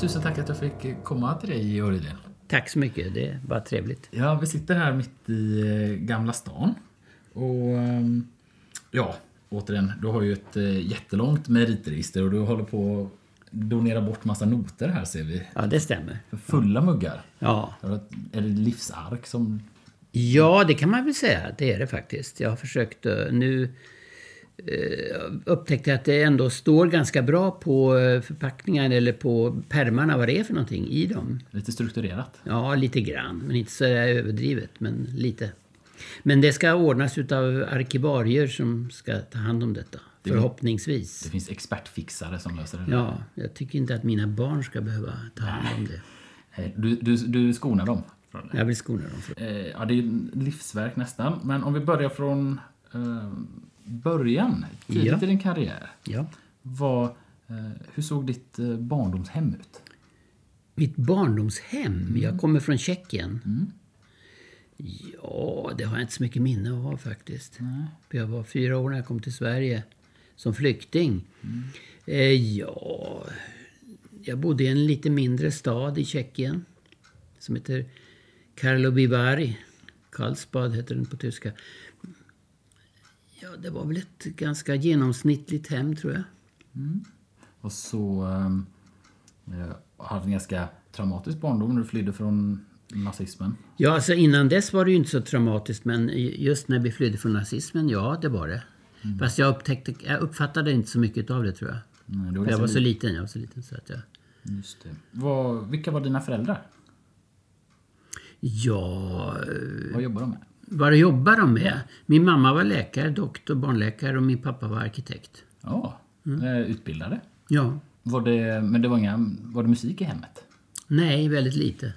tusen tack att jag fick komma till dig, Aurelien. Tack så mycket. Det var trevligt. Ja, vi sitter här mitt i eh, Gamla stan. Och ehm, ja, återigen, du har ju ett eh, jättelångt meritregister och du håller på att donera bort massa noter här ser vi. Ja, det stämmer. För fulla muggar. Ja. Är det livsark som... ja, det kan man väl säga. Det är det faktiskt. Jag har försökt eh, nu upptäckte att det ändå står ganska bra på eh, förpackningen eller på pärmarna vad det är för någonting i dem. Lite strukturerat. Ja, lite grann. Men inte så överdrivet, men lite. Men det ska ordnas utav arkivarier som ska ta hand om detta. Det- Förhoppningsvis. Det finns expertfixare som löser det. där. Ja, jag tycker inte att mina barn ska behöva ta hand om det. Eh, Du, du, du skonar dem. från det. Jag vill skona dem. Eh, Ja, det är livsverk nästan. Men om vi börjar från eh, början, tidigt Ja. i din karriär. Ja. Vad, eh, hur såg ditt eh, barndomshem ut? Mitt barndomshem. Jag kommer från Tjeckien. Ja, det har jag inte så mycket minne av faktiskt. Jag var fyra år när jag kom till Sverige som flykting. Eh, ja, jag bodde i en lite mindre stad i Tjeckien som heter Karlovy Vary. Karlsbad heter den på tyska. Ja, det var väl ett ganska genomsnittligt hem tror jag. Och så eh, eh, hade en ganska traumatisk barndom när du flydde från nazismen. Ja, alltså innan dess var det ju inte så traumatiskt, men just när vi flydde från nazismen, ja, det var det. Fast jag, upptäckte, jag uppfattade inte så mycket av det, tror jag. Nej, det var jag var så li- liten. Jag var så liten så att jag... Just det. Vad, vilka var dina föräldrar? Ja, Vad jobbar de med? Vad jobbar de med? Min mamma var läkare, doktor, barnläkare och min pappa var arkitekt. Ja, Mm. eh, utbildade. Ja, Var det, men det var, inga, var det musik i hemmet? nej, väldigt lite.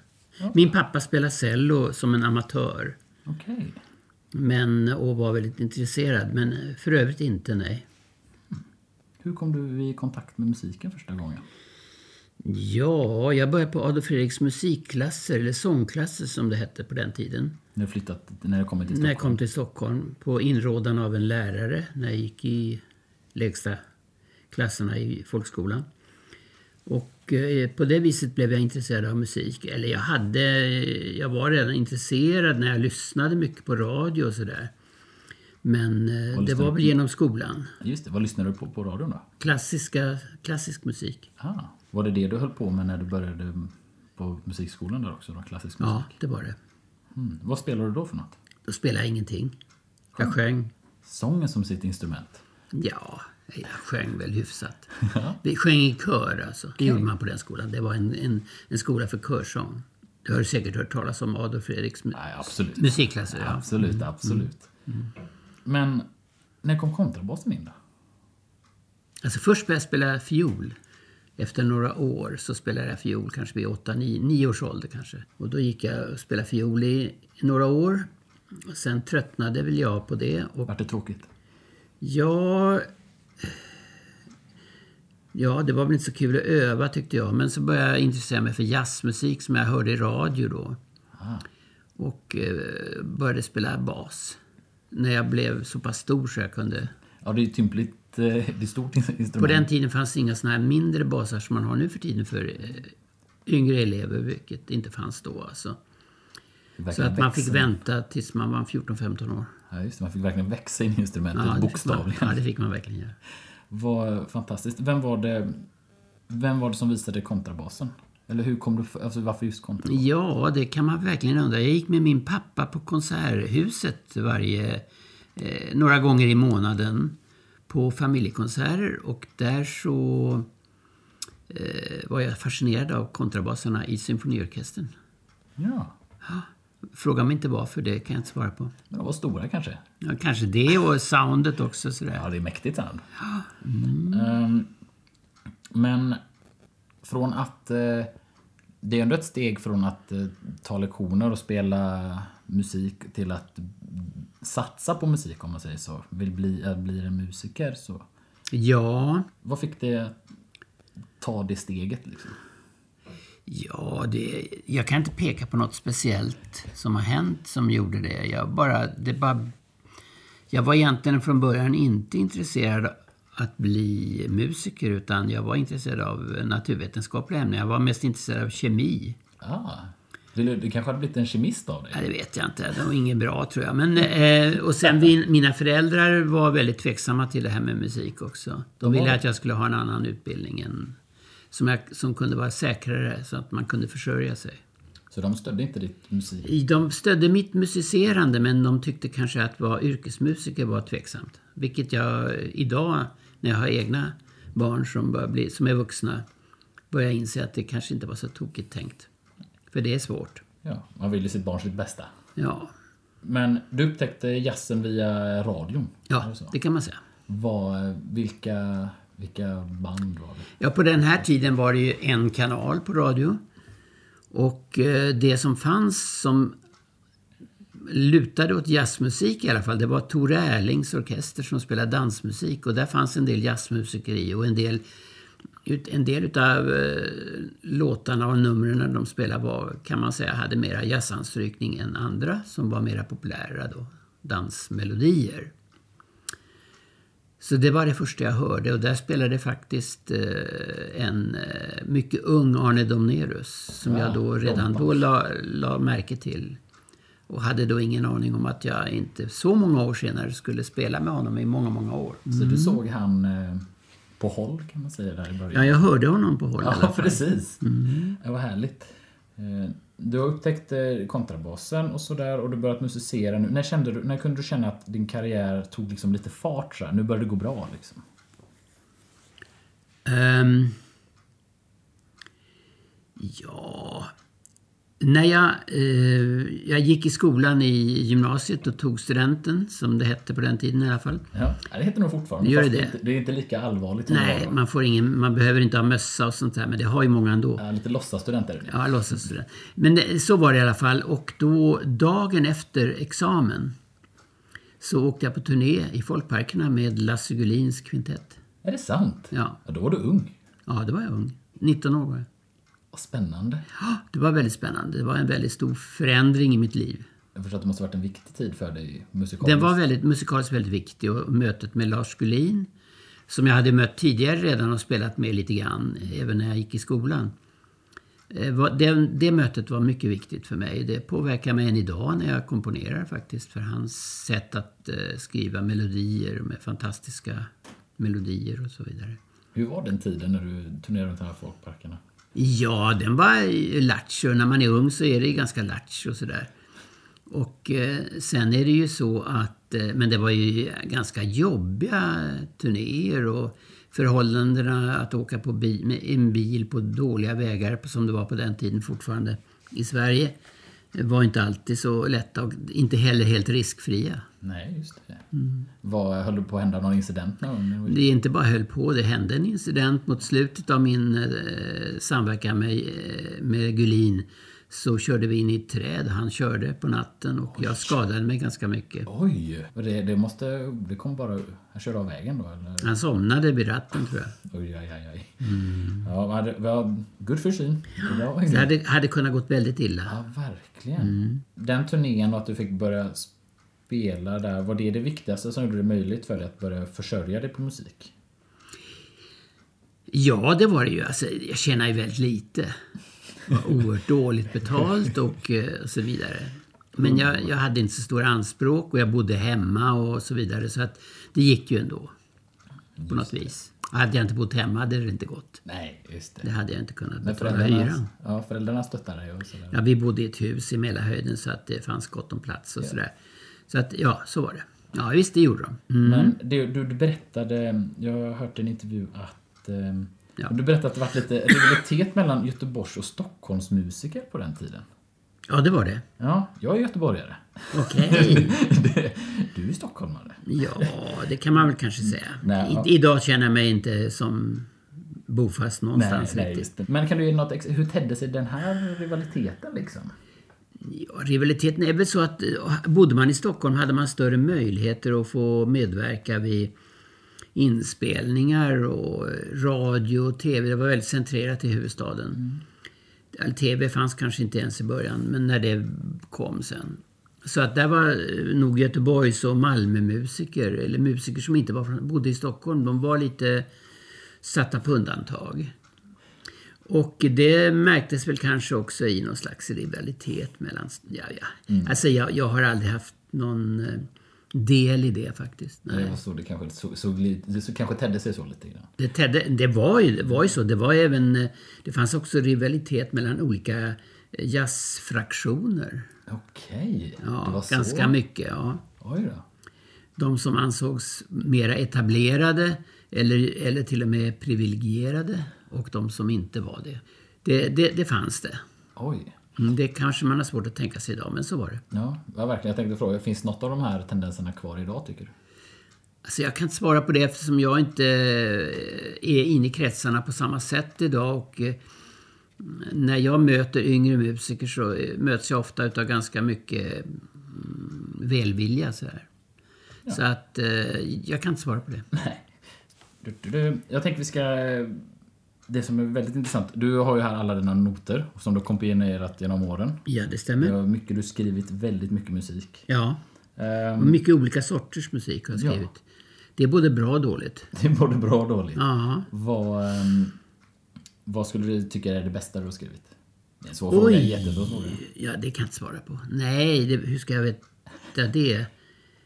Min pappa spelade cello som en amatör. Okej. Men, och var väldigt intresserad, men för övrigt inte, nej. Hur kom du i kontakt med musiken första gången? Ja, jag började på Adolf Fredriks musikklasser, eller sångklasser som det hette på den tiden. När du flyttat, när du kommit till När jag Stockholm? kom till Stockholm på inrådan av en lärare när jag gick i lägsta klasserna i folkskolan. Och eh, på det viset blev jag intresserad av musik. Eller jag hade, jag var redan intresserad när jag lyssnade mycket på radio och sådär. Men eh, det var väl genom skolan. Just det, vad lyssnade du på på radion då? Klassiska, klassisk musik. Ah, var det det du höll på med när du började på musikskolan där också? Då, klassisk musik? Ja, det var det. Mm. Vad spelade du då för något? Då spelade jag ingenting. Jag sjöng. Sången som sitt instrument? Ja, jag sjöng väl hyfsat. Vi sjöng i kör alltså. Det gjorde man på den skolan. Det var en, en, en skola för körsång. Du har säkert hört talas om Adolf Fredriks mu- Nej, absolut. musikklasser. Ja. Absolut, absolut. Men när kom kontrabasen in då? Alltså först började jag spela fiol. Efter några år så spelade jag fiol, kanske vid 8 9, 9 års ålder kanske. Och då gick jag och spelade fiol i, några år. Sen tröttnade väl jag på det. Och Vart det tråkigt? Ja... Ja, det var väl inte så kul att öva tyckte jag. Men så började jag intressera mig för jazzmusik som jag hörde i radio då. Ah. Och eh, började spela bas. När jag blev så pass stor så jag kunde... Ja, det är tympligt. Eh, Det är stort instrument. På den tiden fanns det inga såna här mindre basar som man har nu för tiden för eh, yngre elever, vilket inte fanns då alltså. Det Så att man fick vänta tills man var 14-15 år. Ja, just det. Man fick verkligen växa in i instrumentet, det fick man- bokstavligen. Ja, det fick man verkligen göra. Vad fantastiskt. Vem var det, vem var det som visade kontrabasen? Eller hur kom du, alltså varför just kontrabasen? Ja, det kan man verkligen undra. Jag gick med min pappa på Konserthuset varje, eh, några gånger i månaden på familjekonserter och där så eh, var jag fascinerad av kontrabasarna i symfoniorkestern. Ja, Fråga mig inte varför, det kan jag inte svara på. men de var stora kanske? Ja, kanske det och soundet också sådär. Ja, det är mäktigt sound. Ehm, men från att... eh, det är ändå ett steg från att eh, ta lektioner och spela musik till att satsa på musik om man säger så. Vill bli, äh, bli en musiker så. Ja, Vad fick det ta det steget liksom? Ja, det, jag kan inte peka på något speciellt som har hänt som gjorde det. Jag, bara, det bara, jag var egentligen från början inte intresserad att bli musiker utan jag var intresserad av naturvetenskapliga ämnen. Jag var mest intresserad av kemi. Ah. Du, du kanske hade blivit en kemist av dig? Ja, det vet jag inte. Det var inget bra tror jag. Men, eh, och sen vi, mina föräldrar var väldigt tveksamma till det här med musik också. De ville att jag skulle ha en annan utbildning än, som, jag, som kunde vara säkrare så att man kunde försörja sig. Så de stödde inte ditt musik? De stödde mitt musicerande men de tyckte kanske att vara yrkesmusiker var tveksamt. Vilket jag idag, när jag har egna barn som, börjar bli, som är vuxna, börjar inse att det kanske inte var så tokigt tänkt. För det är svårt. Ja, man vill ju sitt barn sitt bästa. Ja. Men du upptäckte jazzen via radion? Ja, det, det kan man säga. Var, vilka, vilka band var det? Ja, på den här tiden var det ju en kanal på radio. Och eh, det som fanns som lutade åt jazzmusik i alla fall, det var Tore Erlings orkester som spelade dansmusik. Och där fanns en del jazzmusiker i och en del en del av eh, låtarna och numren de spelade var, kan man säga, hade mera jazzanstrykning än andra som var mera populära då. Dansmelodier. Så det var det första jag hörde och där spelade faktiskt eh, en eh, mycket ung Arne Domnerus som ja, jag då redan då la, la märke till. Och hade då ingen aning om att jag inte så många år senare skulle spela med honom i många, många år. Mm. Så du såg han på håll kan man säga där i början. Ja, jag hörde honom på håll Ja, precis. Mm. Det var härligt. Eh, du har upptäckt eh, kontrabasen och sådär och du börjat musicera nu. När, kände du, när kunde du känna att din karriär tog liksom lite fart så här? Nu började det gå bra liksom? Um, ja, när jag, eh, jag gick i skolan i gymnasiet och tog studenten, som det hette på den tiden i alla fall. Ja, det heter nog fortfarande. Gör det, det. Inte, det är inte lika allvarligt. Nej, man, får ingen, man behöver inte ha mössa och sånt där, men det har ju många ändå. Ja, lite låtsasstudenter. Ja, låtsasstudent. Men det, så var det i alla fall. Och då, dagen efter examen, så åkte jag på turné i folkparkerna med Lasse Gullins kvintett. Är det sant? Ja. ja. Då var du ung. Ja, det var jag ung. 19 år var jag. Vad spännande. Det var väldigt spännande. Det var en väldigt stor förändring i mitt liv. Jag förstår att det måste ha varit en viktig tid för dig musikaliskt. Den var väldigt, musikaliskt väldigt viktig. Och mötet med Lars Gullin, som jag hade mött tidigare redan och spelat med lite grann, även när jag gick i skolan. Eh, det, det mötet var mycket viktigt för mig. Det påverkar mig än idag när jag komponerar faktiskt. För hans sätt att eh, skriva melodier med fantastiska melodier och så vidare. Hur var den tiden när du turnerade runt de här folkparkerna? Ja, den var lattjo. När man är ung så är det ganska lattjo sådär. Och eh, sen är det ju så att, eh, men det var ju ganska jobbiga turnéer och förhållandena att åka på bi, med en bil på dåliga vägar som det var på den tiden fortfarande i Sverige var inte alltid så lätta och inte heller helt riskfria. Nej, just det. Mm. Vad, höll på att hända någon incident någon Det inte bara höll på, det hände en incident mot slutet av min eh, samverkan med, eh, med Gullin. Så körde vi in i ett träd. Han körde på natten och Oj. jag skadade mig ganska mycket. Oj! Det, det, måste, det kom bara... Han körde av vägen då? Eller? Han somnade vid ratten tror jag. Oj, oj. oj. Mm. Ja, hade, var good for syn. Det, det hade, hade kunnat gått väldigt illa. Ja, verkligen. Mm. Den turnén och att du fick börja spela där, var det det viktigaste som gjorde det möjligt för dig att börja försörja dig på musik? Ja, det var det ju. Alltså, jag tjänade ju väldigt lite. Var oerhört dåligt betalt och, eh, så vidare. Men jag, jag, hade inte så stora anspråk och jag bodde hemma och så vidare. Så att det gick ju ändå. På något vis. Hade jag inte bott hemma hade det inte gått. Nej, just det. Det hade jag inte kunnat betala hyran. Ja, föräldrarna stöttade dig och Ja, vi bodde i ett hus i Mälarhöjden så att det fanns gott om plats och ja. sådär. Så att, ja, så var det. Ja, visst, det gjorde de. Mm. Men du, du, berättade, jag har hört en intervju att eh, ja. du berättade att det var lite rivalitet mellan Göteborgs och Stockholms musiker på den tiden. Ja, det var det. Ja, jag är göteborgare. Okej. Okay. du är stockholmare. Ja, det kan man väl kanske säga. Nej. I, idag känner jag mig inte som bofast någonstans nej, riktigt. Nej, Men kan du ge något Hur tedde sig den här rivaliteten liksom? Ja, rivaliteten är väl så att bodde man i Stockholm hade man större möjligheter att få medverka vid inspelningar och radio och tv. Det var väldigt centrerat i huvudstaden. Mm. TV fanns kanske inte ens i början, men när det kom sen. Så att där var nog Göteborgs och Malmömusiker, eller musiker som inte var från, bodde i Stockholm, de var lite satta på undantag. Och det märktes väl kanske också i någon slags rivalitet mellan... Ja, ja. Mm. Alltså jag, jag har aldrig haft någon eh, del i det faktiskt. Nej. Det var så det kanske, så, så, det så, kanske tedde sig så lite grann. Det, tedde, det, var ju, det var ju så. Det var även... eh, Det fanns också rivalitet mellan olika eh, jazzfraktioner. Okej, Ja, det var ganska så. mycket, ja. Oj då. De som ansågs mera etablerade eller, eller till och med privilegierade och de som inte var det. Det, det, det fanns det. Oj. Mm, Det kanske man har svårt att tänka sig idag, men så var det. Ja, ja, verkligen. Jag tänkte fråga, finns något av de här tendenserna kvar idag tycker du? Alltså jag kan inte svara på det eftersom jag inte eh, är inne i kretsarna på samma sätt idag. Och eh, när jag möter yngre musiker så eh, möts jag ofta av ganska mycket mm, välvilja. Så, här. så att jag kan inte svara på det. Nej. Du, du, du, jag tänkte vi ska... Det som är väldigt intressant. Du har ju här alla dina noter som du har komponerat genom åren. Ja, det stämmer. är mycket du skrivit, väldigt mycket musik. Ja, och mycket olika sorters musik har jag Ja. skrivit. Det är både bra och dåligt. det är både bra och dåligt. Ja. Vad, ehm, vad skulle du tycka är det bästa du har skrivit? Det är en svår fråga, en Oj! jättesvår fråga. Ja, det kan jag inte svara på. Nej, det, hur ska jag veta det?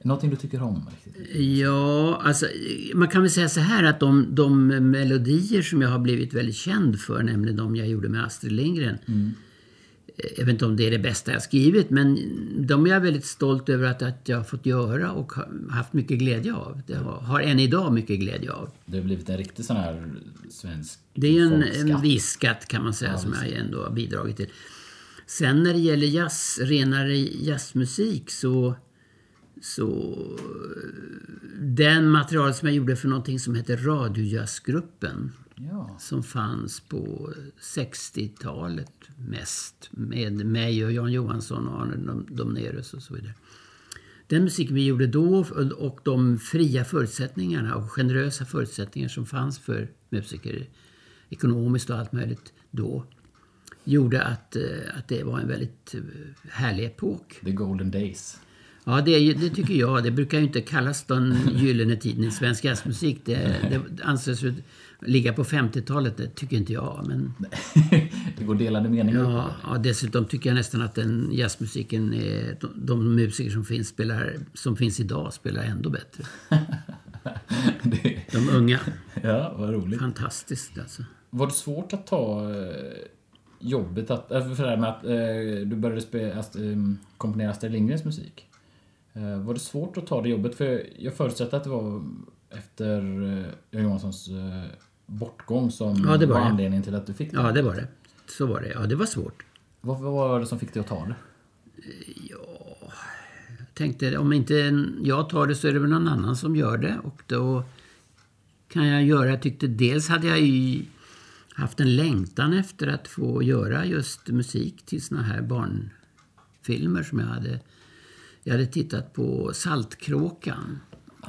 Någonting du tycker om riktigt? Ja, alltså man kan väl säga så här att de, de melodier som jag har blivit väldigt känd för, nämligen de jag gjorde med Astrid Lindgren. Mm. Jag vet inte om det är det bästa jag skrivit, men de är jag väldigt stolt över att, att jag har fått göra och haft mycket glädje av. Det har, har än idag mycket glädje av. Det har blivit en riktig sån här svensk Det är en, folkskatt. en viss skatt kan man säga som jag ändå har bidragit till. Sen när det gäller jazz, renare jazzmusik så, så den material som jag gjorde för någonting som heter Radiojazzgruppen Ja. som fanns på 60-talet mest med mig och Jan Johansson och Arne Dom- Domnerus och så vidare. Den musik vi gjorde då och de fria förutsättningarna och generösa förutsättningar som fanns för musiker ekonomiskt och allt möjligt då gjorde att, eh, att det var en väldigt eh, härlig epok. The Golden Days. Ja, det, ju, det tycker jag. Det brukar ju inte kallas den gyllene tiden i svensk jazzmusik. Det, det anses ju ligga på 50-talet. Det tycker inte jag. Men det går delade meningar ja, ja, dessutom tycker jag nästan att den jazzmusiken, är, de, de musiker som finns, spelar, som finns idag spelar ändå bättre. det. De unga. Ja, vad roligt. Fantastiskt alltså. Var det svårt att ta eh, jobbet att... äh, För det här med att eh, du började spe, eh, komponera Astrid Lindgrens musik. Eh, var det svårt att ta det jobbet? För jag förutsätter att det var efter eh, Jan Johanssons eh, bortgång som Ja, det var var det. anledningen till att du fick det. Ja, det var det. Så var det. Ja, det var svårt. Vad, var det som fick dig att ta det? tänkte om inte jag tar det så är det väl någon annan som gör det. Och då kan jag göra, jag tyckte dels hade jag ju haft en längtan efter att få göra just musik till såna här barnfilmer som jag hade. Jag hade tittat på Saltkråkan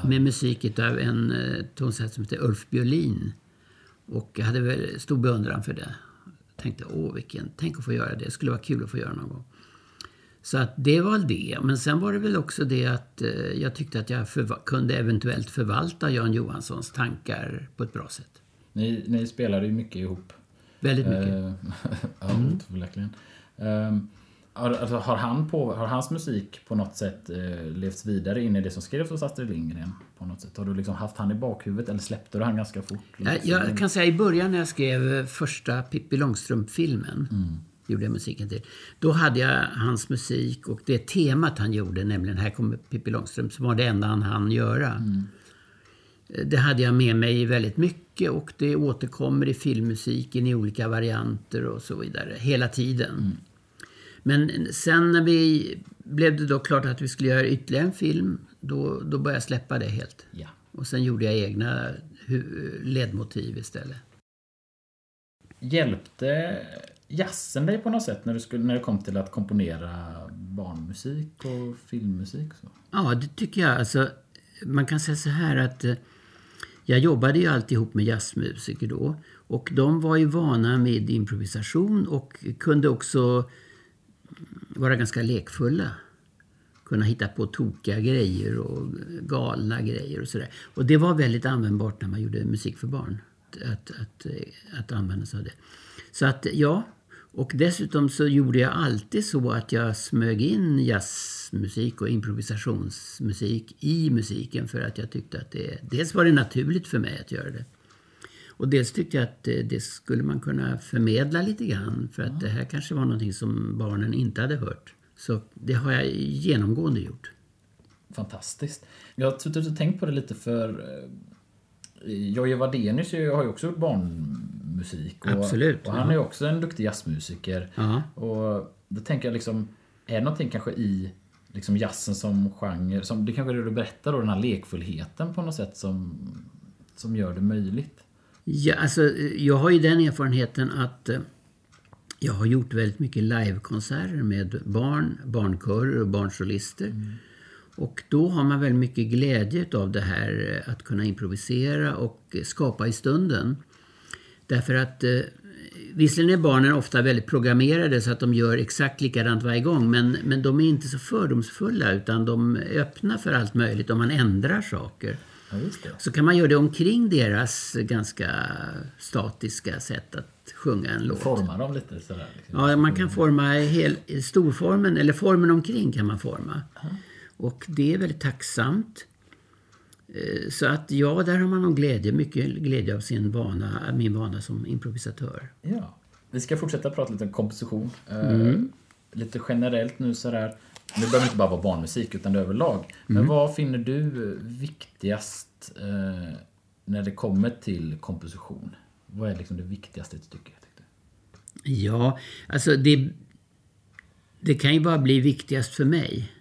med musik av en eh, tonsättare som heter Ulf Björlin. Och jag hade väl stor beundran för det. Tänkte, åh vilken, tänk att få göra det. Det skulle vara kul att få göra någon gång. Så att det var det. Men sen var det väl också det att eh, jag tyckte att jag kunde eventuellt förvalta Jan Johanssons tankar på ett bra sätt. Ni, ni spelade ju mycket ihop. Väldigt mycket. Eh, ja, mm. verkligen. Um, har, alltså, har, han på, har hans musik på något sätt eh, levts vidare in i det som skrevs hos Astrid Lindgren? På något sätt? Har du liksom haft han i bakhuvudet eller släppte du han ganska fort? Jag, jag kan säga i början när jag skrev eh, första Pippi Långstrump-filmen, gjorde jag musiken till. Då hade jag hans musik och det temat han gjorde, nämligen Här kommer Pippi Långstrump, som var det enda han hann göra. Eh, Det hade jag med mig väldigt mycket och det återkommer i filmmusiken i olika varianter och så vidare, hela tiden. Men sen när vi blev det då klart att vi skulle göra ytterligare en film, då, då började jag släppa det helt. Ja. Och sen gjorde jag egna ledmotiv istället. Hjälpte jazzen dig på något sätt när du, skulle, när det kom till att komponera barnmusik och filmmusik? Så? Ja, det tycker jag. Alltså, man kan säga så här att eh, jag jobbade ju alltid ihop med jazzmusiker då. Och de var ju vana med improvisation och kunde också vara ganska lekfulla. kunna hitta på tokiga grejer och galna grejer och sådär. Och det var väldigt användbart när man gjorde musik för barn. Att, att, att använda sig av det. Så att ja, och dessutom så gjorde jag alltid så att jag smög in jazzmusik och improvisationsmusik i musiken för att jag tyckte att det... Dels var det naturligt för mig att göra det. Och dels tyckte jag att det, det skulle man kunna förmedla lite grann för att det här kanske var någonting som barnen inte hade hört. Så det har jag genomgående gjort. Fantastiskt. Jag har suttit och tänkt på det lite för eh, Jojje Wadenius har ju också gjort barnmusik. Och, Absolut, Och han är ju också en duktig jazzmusiker. Ja. Och då tänker jag liksom, är det någonting kanske i liksom jazzen som genre, som, det kanske är det du berättar då, den här lekfullheten på något sätt som, som gör det möjligt? Ja, alltså, jag har ju den erfarenheten att eh, jag har gjort väldigt mycket livekonserter med barn, barnkörer och barnsolister. Och då har man väldigt mycket glädje av det här eh, att kunna improvisera och eh, skapa i stunden. Därför att eh, visserligen är barnen ofta väldigt programmerade så att de gör exakt likadant varje gång. Men, men de är inte så fördomsfulla utan de är öppna för allt möjligt om man ändrar saker. Ja. Så kan man göra det omkring deras ganska statiska sätt att sjunga en låt. Forma dem lite sådär. Liksom. Ja, man kan forma hel, storformen, eller formen omkring kan man forma. Och det är väldigt tacksamt. Eh, Så att ja, där har man nog glädje, mycket glädje av sin vana, min vana som improvisatör. Ja. Vi ska fortsätta prata lite om komposition. Eh, Mm. Lite generellt nu sådär. Nu behöver inte bara vara barnmusik utan överlag. Men Mm. vad finner du eh, viktigast eh, när det kommer till komposition? Vad är liksom det viktigaste i ett stycke? Ja, alltså det, det kan ju bara bli viktigast för mig.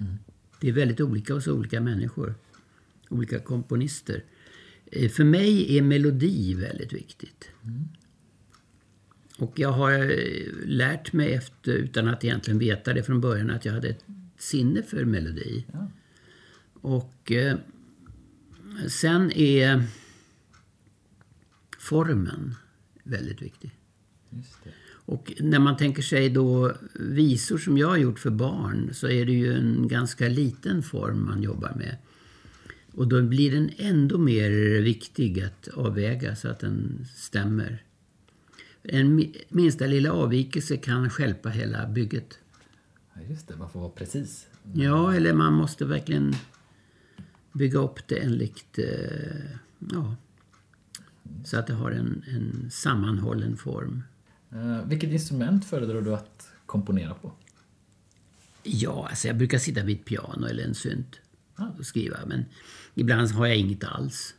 Det är väldigt olika hos olika människor. Olika komponister. Eh, För mig är melodi väldigt viktigt. Och jag har eh, lärt mig efter, utan att egentligen veta det från början, att jag hade ett sinne för melodi. Ja. Och eh, sen är formen väldigt viktig. Och när man tänker sig då visor som jag har gjort för barn så är det ju en ganska liten form man jobbar med. Och då blir den ändå mer viktig att avväga så att den stämmer. En mi- minsta lilla avvikelse kan stjälpa hela bygget. Just det, man får vara precis. Ja, eller man måste verkligen bygga upp det enligt... Eh, ja, så att det har en, en sammanhållen form. Eh, vilket instrument föredrar du att komponera på? Ja, alltså jag brukar sitta vid ett piano eller en synt och skriva. Men ibland har jag inget alls.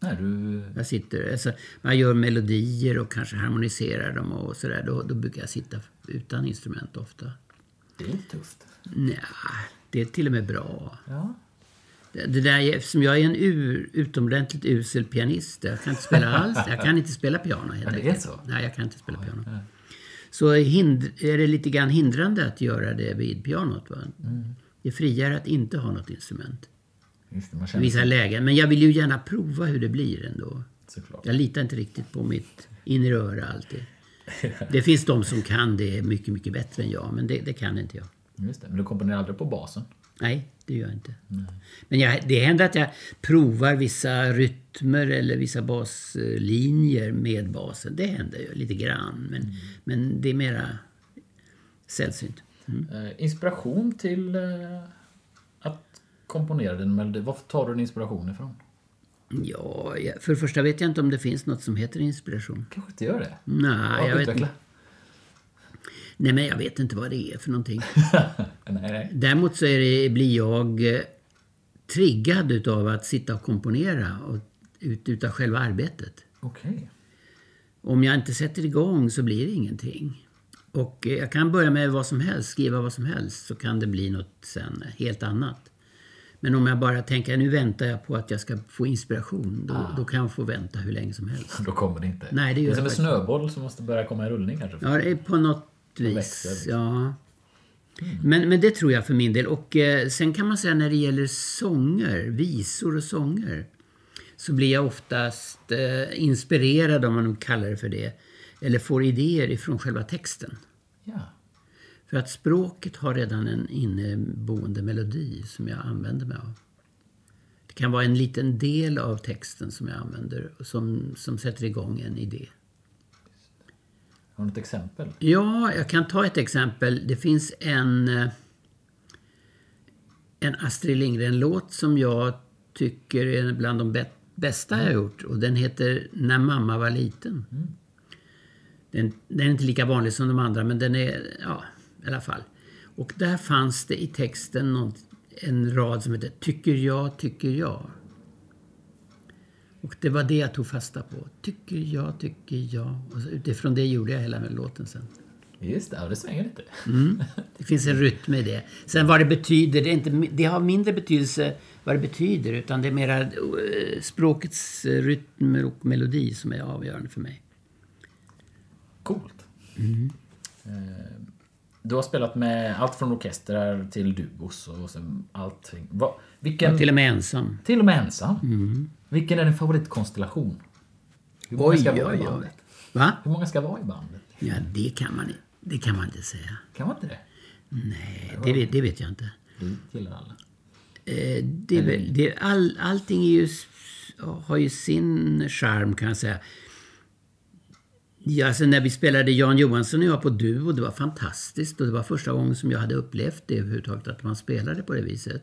Nej, du... Jag sitter, alltså, man gör melodier och kanske harmoniserar dem och sådär. Då, då brukar jag sitta utan instrument ofta. Det är lite tufft. Nja, det är till och med bra. Ja. Det, det där, är- eftersom jag är en ur, utomordentligt usel pianist. Jag kan inte spela alls. Jag kan inte spela piano helt Ja, det är så? Nej, jag kan inte spela piano. Så hind, är det lite grann hindrande att göra det vid pianot. Va? Det är friare att inte ha något instrument. Just det, I vissa lägen. Men jag vill ju gärna prova hur det blir ändå. såklart. Jag litar inte riktigt på mitt inre öra alltid. Det finns de som kan det mycket, mycket bättre än jag. Men det, det kan inte jag. Just det, men du komponerar aldrig på basen? Nej, det gör jag inte. Men jag, det händer att jag provar vissa rytmer eller vissa baslinjer med basen. Det händer ju lite grann. Men, men det är mera sällsynt. Eh, inspiration till eh, att komponera din melodi. Var tar du din inspiration ifrån? Ja, för det första vet jag inte om det finns något som heter inspiration. Kanske inte gör det? Nej, Ja, jag vet, utveckla. nej, men jag vet inte vad det är för någonting. nej, nej. Däremot så är det, blir jag eh, triggad utav att sitta och komponera och ut, utav själva arbetet. Okej. Om jag inte sätter igång så blir det ingenting. Och eh, jag kan börja med vad som helst, skriva vad som helst, så kan det bli något sen helt annat. Men om jag bara tänker nu väntar jag på att jag ska få inspiration, då, då kan jag få vänta hur länge som helst. Då kommer det inte. Nej, det gör är som en snöboll som måste börja komma i rullning kanske. Ja, det är på något vis. växer liksom. Ja. Men, men det tror jag för min del. Och eh, sen kan man säga när det gäller sånger, visor och sånger, så blir jag oftast eh, inspirerad, om man nu kallar det för det, eller får idéer ifrån själva texten. Ja. För att språket har redan en inneboende melodi som jag använder mig av. Det kan vara en liten del av texten som jag använder som, som sätter igång en idé. Har du något exempel? Ja, jag kan ta ett exempel. Det finns en, eh, en Astrid Lindgren-låt som jag tycker är bland de bä- bästa jag har gjort. Och den heter När mamma var liten. Den, den är inte lika vanlig som de andra, men den är, ja, i alla fall. Och där fanns det i texten någon, en rad som heter Tycker jag, tycker jag. Och det var det jag tog fasta på. Tycker jag, tycker jag. Och utifrån det gjorde jag hela den låten sen. Just det, ja, det svänger lite. Det finns en rytm i det. Sen vad det betyder, det, inte, det har mindre betydelse vad det betyder utan det är mera eh, språkets eh, rytm och melodi som är avgörande för mig. Coolt. Eh, Du har spelat med allt från orkestrar till duos och allting. Va, vilken, Till och med ensam. till och med ensam? Vilken är din favoritkonstellation? Hur många Oj, ska vara oj, i bandet? Va? Hur många ska vara i bandet? Ja, det kan man, det kan man inte säga. Kan man inte det? Nej, det vet, det vet jag inte. Du gillar alla. Eh, det, det, all, allting är ju, har ju sin charm kan jag säga. Ja, alltså när vi spelade Jan Johansson och jag på Duo, det var fantastiskt. Och det var första gången som jag hade upplevt det överhuvudtaget, att man spelade på det viset.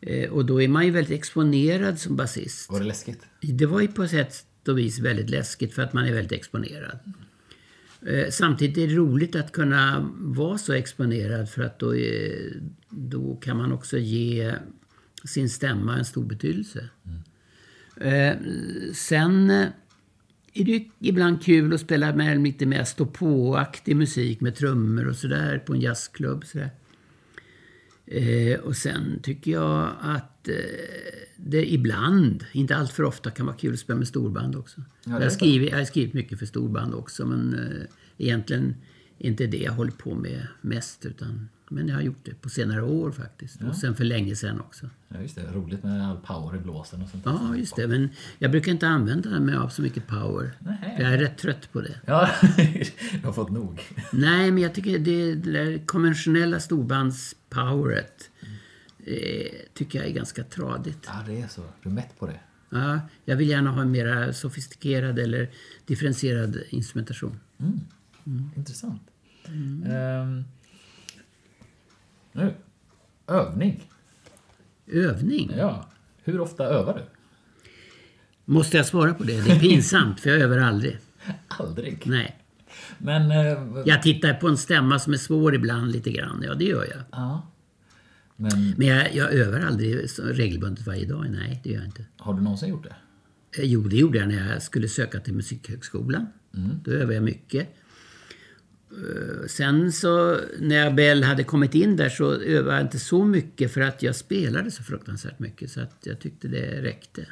Eh, och då är man ju väldigt exponerad som basist. Var det läskigt? Det var ju på sätt och vis väldigt läskigt för att man är väldigt exponerad. Eh, Samtidigt är det roligt att kunna vara så exponerad för att då, är, då kan man också ge sin stämma en stor betydelse. Eh, Sen eh, är det ibland kul att spela med lite mer stå-på-aktig musik med trummor och sådär på en jazzklubb. Sådär. Eh, och sen tycker jag att eh, det ibland, inte allt för ofta, kan vara kul att spela med storband också. det jag, är så. skrivit, jag har skrivit mycket för storband också, men eh, egentligen inte det jag håller på med mest. Utan, men jag har gjort det på senare år faktiskt. Och sen för länge sedan också. Ja, just det. Roligt med all power i blåsen och sånt. Ja, just det. Men jag brukar inte använda mig av så mycket power. Nej. Jag är rätt trött på det. Ja, du har fått nog. Nej, men jag tycker det, det där konventionella storbands-poweret eh, tycker jag är ganska tradigt. Ja, det är så. Du är mätt på det. Ja, jag vill gärna ha en mer sofistikerad eller differentierad instrumentation. Intressant. Ehm, nu. Övning. Övning? Ja. Hur ofta övar du? Måste jag svara på det? Det är pinsamt, för jag övar aldrig. Aldrig. Nej. Men... eh, Jag tittar på en stämma som är svår ibland lite grann. Ja, det gör jag. Ja. Men Men jag, jag övar aldrig regelbundet varje dag. Nej, det gör jag inte. har du någonsin gjort det? Eh, Jo, det gjorde jag när jag skulle söka till Musikhögskolan. Då övade jag mycket. Eh, Sen så när jag väl hade kommit in där så övade jag inte så mycket för att jag spelade så fruktansvärt mycket så att jag tyckte det räckte.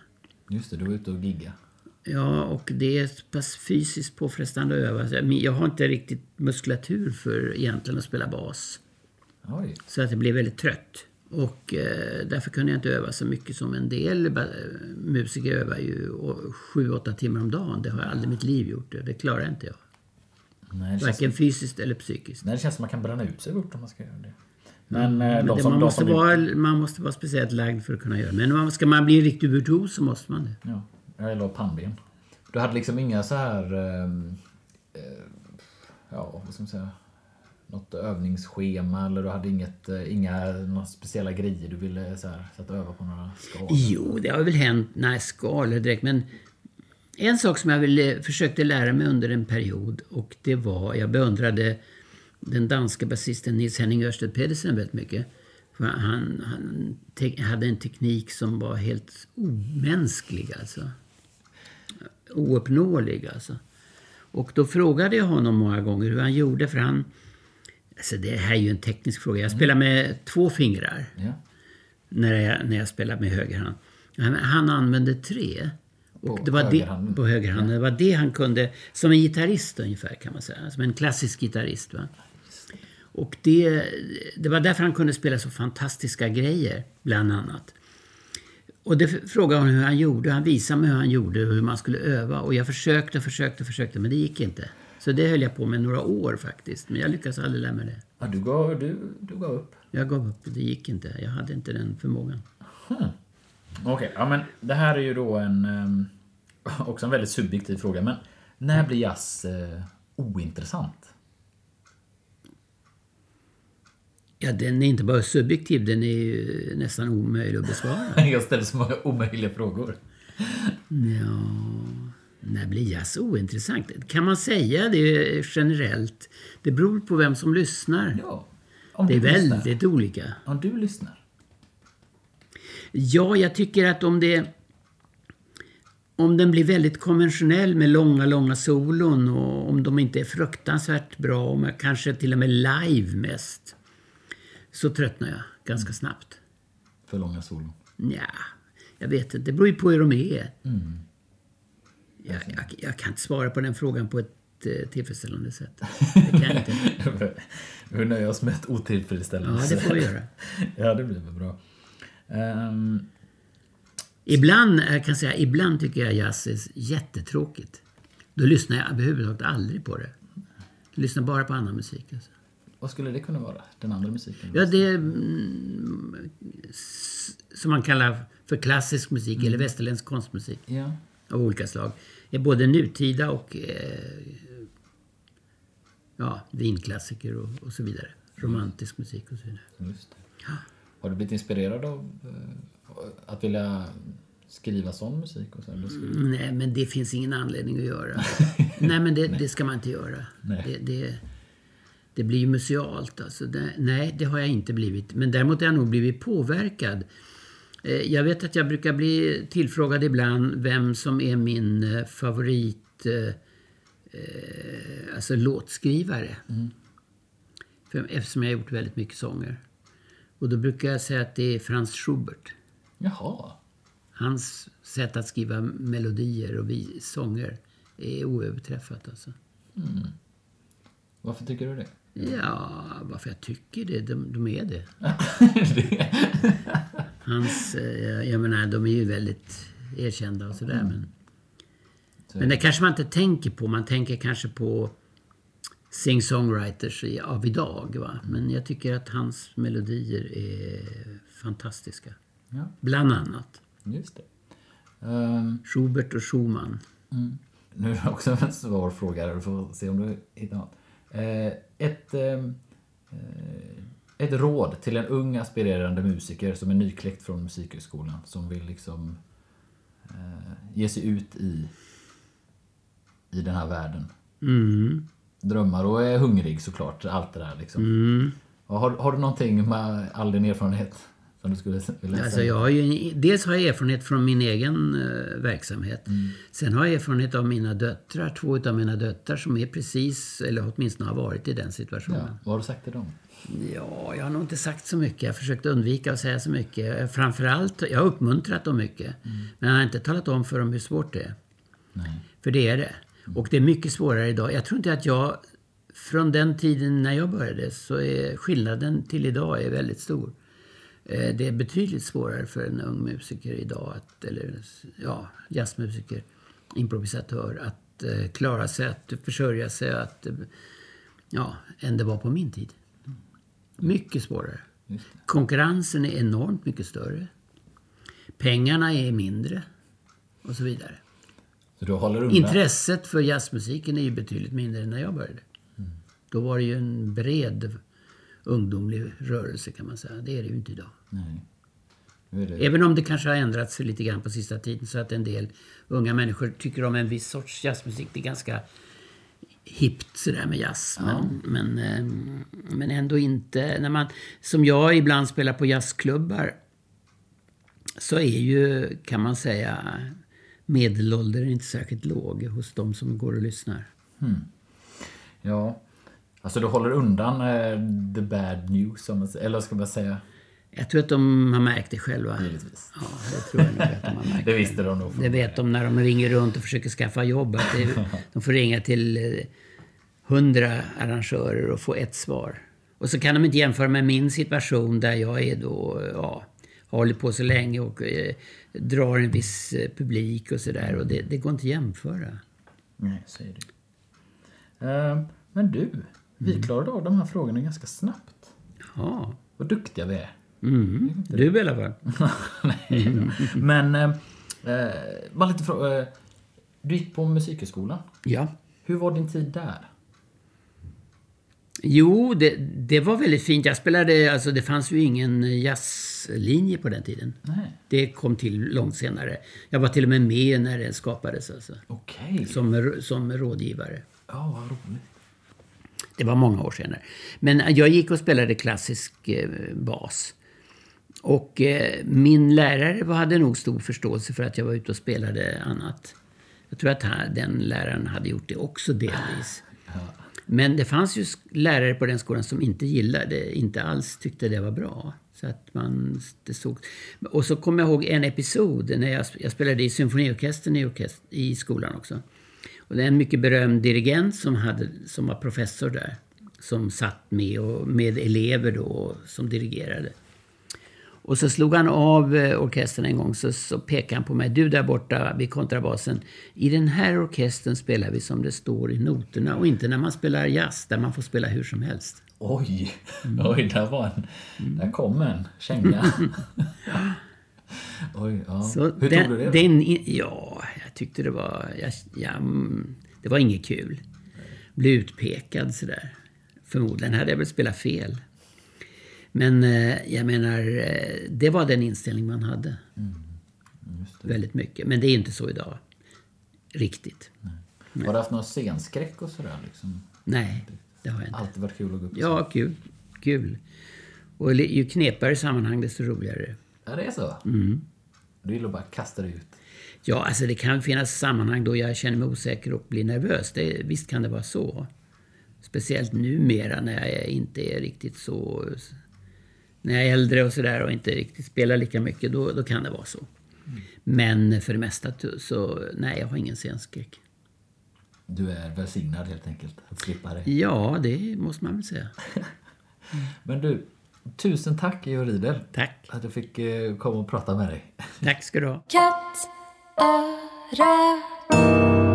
Just det, du var ute och gigga. Ja, och det är pass fysiskt påfrestande att öva. Jag- har inte riktigt muskulatur för egentligen att spela bas. Oj. Så att jag blev väldigt trött. Och eh, därför kunde jag inte öva så mycket som en del ba- musiker övar ju å- sju, åtta timmar om dagen. Det har jag aldrig i mitt liv gjort. Det, det klarar inte jag. Nej, Varken fysiskt eller psykiskt. nej, det känns som man kan bränna ut sig fort om man ska göra det. Men, eh, Men de som, man, de måste som vara, man måste vara speciellt lagd för att kunna göra det. Men man- ska man bli en riktig virtuos så måste man det. Ja, eller ha pannben. Du hade liksom inga så här... ehm, eh, ja, vad ska man säga? Något övningsschema eller du hade inget, eh, inga några speciella grejer du ville så här, sätta öva på några skalor? Jo, det har väl hänt. Nej, skalor direkt. Men en sak som jag ville, försökte lära mig under en period och det var, jag beundrade den danska basisten Nils Henning Ørsted Pedersen väldigt mycket. För han, han te, hade en teknik som var helt omänsklig alltså. Ouppnåelig alltså. Och då frågade jag honom många gånger hur han gjorde för han... Alltså det här är ju en teknisk fråga. Jag spelar med två fingrar Ja. när jag, när jag spelar med högerhand. Han, han använde tre. Och det var högerhanden? Det, på högerhanden. Det var det han kunde, som en gitarrist ungefär kan man säga. Som en klassisk gitarrist. Va? Och det, det var därför han kunde spela så fantastiska grejer, bland annat. Och det frågade hon hur han gjorde. Han visade mig hur han gjorde och hur man skulle öva. Och jag försökte, försökte, försökte, men det gick inte. Så det höll jag på med några år faktiskt. Men jag lyckades aldrig lära mig det. Ja, du, gav, du, du gav upp. Jag gav upp. Det gick inte. Jag hade inte den förmågan. Okej, okay, ja men det här är ju då en... Um, också en väldigt subjektiv fråga. Men när blir jazz uh, ointressant? Ja, den är inte bara subjektiv, den är ju nästan omöjlig att besvara. jag ställer så många omöjliga frågor. Ja, när blir jazz ointressant? Kan man säga det generellt? Det beror på vem som lyssnar. Ja, det är väldigt lyssnar. olika. Om du lyssnar? Ja, jag tycker att om det... Om den blir väldigt konventionell med långa, långa solon och om de inte är fruktansvärt bra, om kanske till och med live mest, så tröttnar jag ganska snabbt. För långa solon? Ja, jag vet inte. Det beror ju på hur de är. Mm. Jag, jag, jag, kan inte svara på den frågan på ett eh, tillfredsställande sätt. Det kan jag inte. vi nöjer oss med ett otillfredsställande sätt. Ja, det får vi göra. ja, det blir väl bra. Um... Ibland, jag kan säga, ibland tycker jag jazz är jättetråkigt. Då lyssnar jag överhuvudtaget aldrig på det. Jag lyssnar bara på annan musik. Alltså. Vad skulle det kunna vara? Den andra musiken? Ja, det är mm, som man kallar för klassisk musik mm. eller västerländsk konstmusik. Ja. Av olika slag. är både nutida och eh, ja, vinklassiker och, och, så vidare. Romantisk musik och så vidare. Just ja. Har du blivit inspirerad av eh, att vilja skriva sån musik? Och så, mm, nej, men det finns ingen anledning att göra. nej, men det, det, ska man inte göra. Det, det, det blir musealt. Alltså nej, det har jag inte blivit. Men däremot har jag nog blivit påverkad. Eh, jag vet att jag brukar bli tillfrågad ibland vem som är min eh, favorit alltså låtskrivare. Mm. Eftersom jag har gjort väldigt mycket sånger. Och då brukar jag säga att det är Franz Schubert. Jaha. Hans sätt att skriva melodier och sånger är oöverträffat alltså. Mm. Varför tycker du det? Ja, varför jag tycker det? De, de är det. Hans, eh, jag menar, de är ju väldigt erkända och sådär. Mm. Men, men det kanske man inte tänker på. Man tänker kanske på sing-songwriters av idag. Va? Men jag tycker att hans melodier är fantastiska. Ja. Bland annat. Just det. Um, Schubert och Schumann. Mm. Nu är det också en svår fråga. Du får se om du hittar något. Eh, ett, ehm, eh, ett råd till en ung aspirerande musiker som är nykläckt från Musikhögskolan som vill liksom eh, ge sig ut i, i den här världen. Mm. Drömmar och är hungrig såklart, allt det där liksom. Mm. Har, har du någonting med all din erfarenhet som du skulle vilja alltså, Jag har ju, dels har jag erfarenhet från min egen uh, verksamhet. Mm. Sen har jag erfarenhet av mina döttrar. Två av mina döttrar som är precis, eller åtminstone har varit i den situationen. Ja. Vad har du sagt till dem? Ja, jag har nog inte sagt så mycket. Jag har försökt undvika att säga så mycket. Framförallt, jag har uppmuntrat dem mycket. Mm. Men jag har inte talat om för dem hur svårt det är. Nej. För det är det. Och det är mycket svårare idag. Jag tror inte att jag, från den tiden när jag började, så är skillnaden till idag är väldigt stor. Eh, det är betydligt svårare för en ung musiker idag, att, eller ja, jazzmusiker, improvisatör, att eh, klara sig, att försörja sig, att, eh, ja, än det var på min tid. Mycket svårare. Konkurrensen är enormt mycket större. Pengarna är mindre. Och så vidare. Intresset för jazzmusiken är ju betydligt mindre än när jag började. Mm. Då var det ju en bred ungdomlig rörelse kan man säga. Det är det ju inte idag. Nej. Även om det kanske har ändrats lite grann på sista tiden så att en del unga människor tycker om en viss sorts jazzmusik. Det är ganska hippt sådär med jazz. Ja. Men, men, eh, men ändå inte. När man, som jag ibland spelar på jazzklubbar så är ju, kan man säga, medelåldern inte särskilt låg hos de som går och lyssnar. Hmm. Ja, alltså du håller undan uh, the bad news, eller ska man säga? Jag tror att de har märkt det själva. Givetvis. Ja, det tror jag nog att de har märkt. det visste de nog. Det vet de när de ringer runt och försöker skaffa jobb. Att det, de får ringa till eh, hundra arrangörer och få ett svar. Och så kan de inte jämföra med min situation där jag är då, ja, har hållit på så länge och eh, drar en viss eh, publik och sådär. Och det, det, går inte att jämföra. Nej, säger du. Eh, Men du, vi klarade av de här frågorna ganska snabbt. Ja. Vad duktiga vi är. Mm. Du i alla fall. Nej då. Men, eh, bara lite fråga. Du gick på musikhögskolan. Ja. Hur var din tid där? Jo, det, det var väldigt fint. Jag spelade, alltså det fanns ju ingen jazzlinje på den tiden. Nej. Det kom till långt senare. Jag var till och med med när den skapades alltså, Okej. som, som rådgivare. Ja, vad roligt. Det var många år senare. Men jag gick och spelade klassisk eh, bas. Och eh, min lärare hade nog stor förståelse för att jag var ute och spelade annat. Jag tror att han, den läraren hade gjort det också delvis. Men det fanns ju lärare på den skolan som inte gillade, inte alls tyckte det var bra. Så att man, det såg. Och så kommer jag ihåg en episod när jag, jag spelade i symfoniorkestern i, orkest, i skolan också. Och det är en mycket berömd dirigent som, hade, som var professor där. Som satt med, och, med elever då, som dirigerade. Och så slog han av eh, orkestern en gång så, så pekade han på mig. Du där borta vid kontrabasen. I den här orkestern spelar vi som det står i noterna och inte när man spelar jazz där man får spela hur som helst. Oj, oj, där var en. Där kom en känga. oj, ja. Så Hur den, tog du det? Den, ja, jag tyckte det var... Jag, ja, mm, det var inget kul. Bli utpekad sådär. Förmodligen hade jag väl spelat fel. Men eh, jag menar, eh, det var den inställning man hade. Väldigt mycket. Men det är inte så idag. Riktigt. Har du haft någon scenskräck och sådär? Liksom? Nej, det har jag inte. Alltid varit kul att gå upp på Ja, kul. Kul. Och ju knepigare sammanhang, desto roligare. Ja, det är så? Mm. Du gillar att bara kasta dig ut? Ja, alltså det kan finnas sammanhang då jag känner mig osäker och blir nervös. Det, visst kan det vara så. Speciellt numera när jag inte är riktigt så... När jag är äldre och sådär och inte riktigt spelar lika mycket, då, då kan det vara så. Men för det mesta så, nej, jag har ingen scenskräck. Du är välsignad helt enkelt att slippa det. Ja, det måste man väl säga. Men du, tusen tack Georg Riedel. Tack. Att jag fick eh, komma och prata med dig. Tack ska du ha. Katt, är, räv